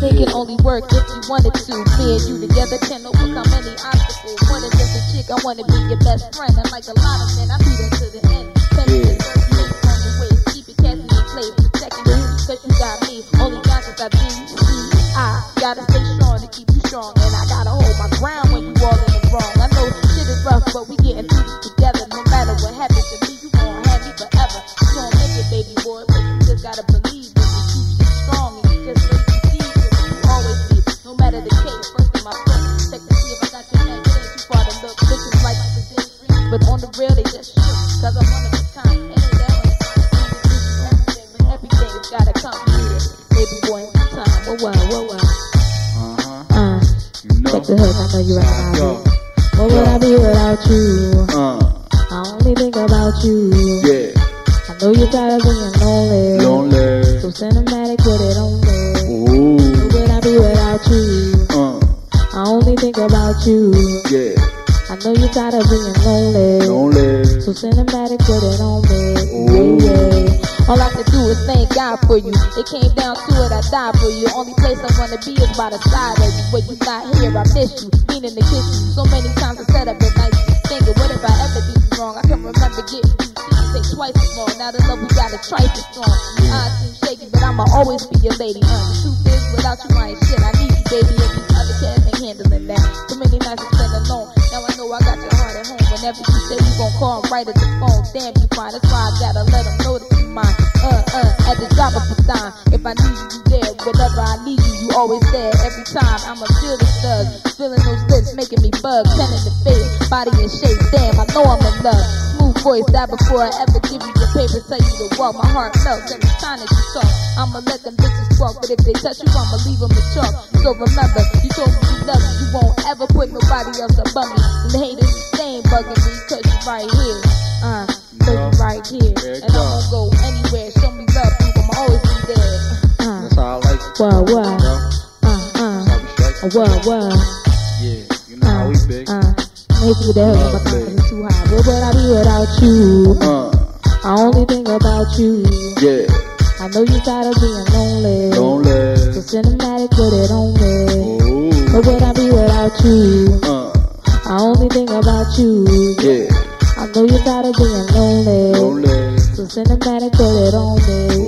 this thing can only work if you wanted to. Me and you together can overcome any obstacle. More than just a chick, I wanna be your best friend. And like a lot of men, I beat them to the end. Send me way. Keep it casting in place. Protecting you, cause you got me. Only got cause I be. I gotta stay strong to keep you strong. And I gotta hold my ground when but on the real, they just shook. Cause I'm one of a kind. And ain't that much everything, everything's gotta come here. Baby boy, it's time. Whoa, whoa, whoa, whoa. Uh-huh. Uh, You know. check the hood, I know you recognize Go. it. What would I be without you? Uh, I only think about you. yeah. I know you're tired of being lonely. Lonely. So cinematic with it only. Ooh. What would I be without you? Uh, I only think about you. yeah. I know tired of being lonely. Lonely. So cinematic with it on me. Ooh. Yeah, yeah. All I can do is thank God for you. It came down to it, I died for you. Only place I wanna be is by the side of you. When you not here, I miss you. Meaning to kiss you. So many times I said I've been nice. Thinking, what if I ever do you wrong? I can remember getting you. You take twice as long. Now the love we got is twice as strong. I seem shaky, but I'ma always be your lady. Uh, the truth is, without you, I ain't shit. I need you, baby, Whenever you say you gon' call him right at the phone, damn you fine. That's why I gotta let them know that you mine. Uh, uh, at the drop of a dime. If I need you, you there. Whenever I need you, you always there. Every time I'ma feel the thug. Feeling those lips making me bug. Pen in the face, body in shape. Damn, I know I'm in love. Smooth voice, die before I ever give you the paper. Tell you to walk. My heart melts every time that you talk. I'ma let them bitches walk. But if they touch you, I'ma leave them to chalk. So remember, you told me you love me. You won't ever put nobody else above me. And the haters, they ain't bugging me. Cause you right here. Uh, cause you right here. And I won't go anywhere. Show me love, Whoa, whoa. Uh, uh, how we strike it. whoa, whoa. Yeah. You know how Uh, we big. uh. Maybe the hell my confidence too high. Where would I be without you? Uh, I only think about you. yeah. I know you tired of being lonely. Lonely. So cinematic with it on me. Ooh. Where would I be without you? Uh, I only think about you. yeah. I know you tired of being lonely. Lonely. So cinematic with it on me.